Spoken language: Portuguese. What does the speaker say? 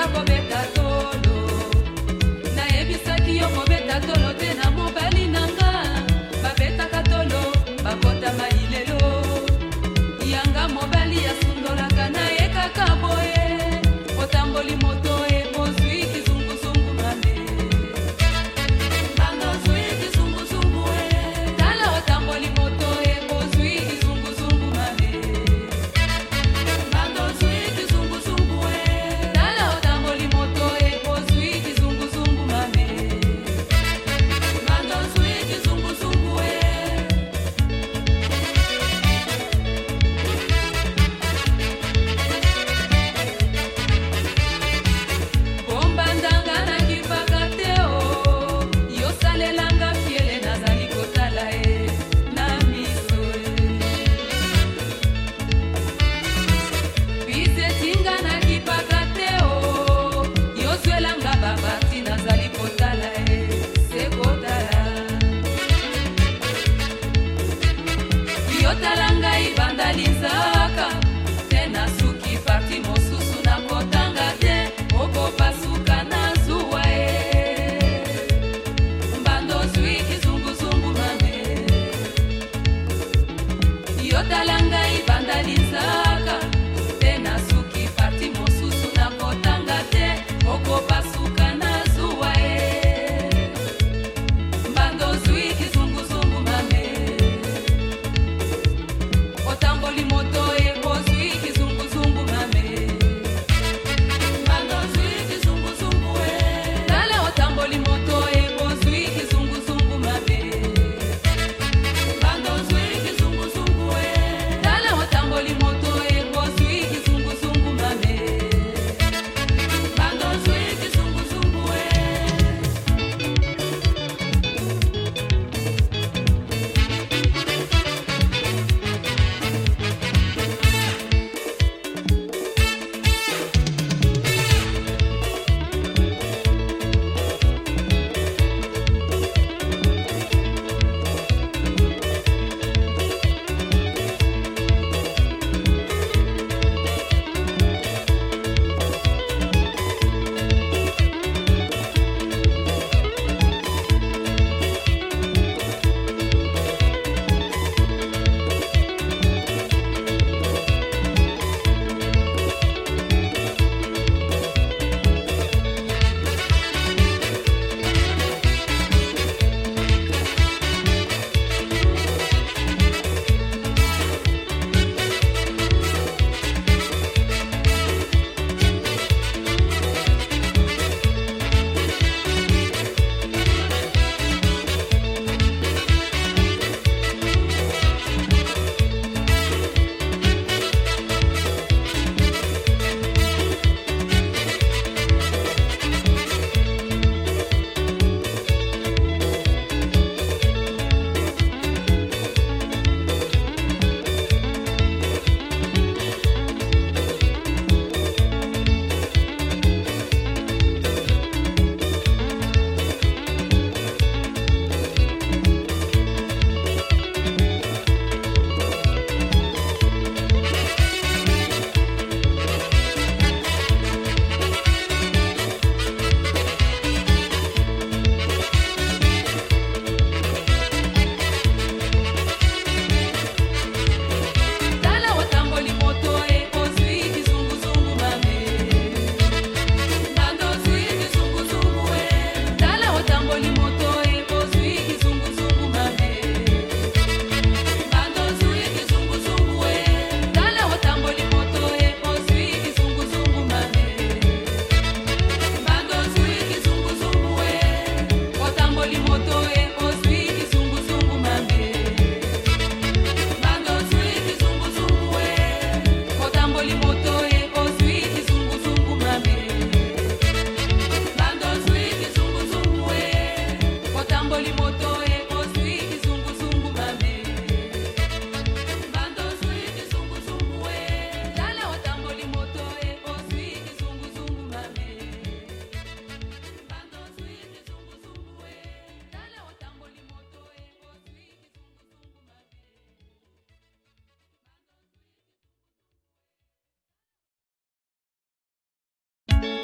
Tá cometa,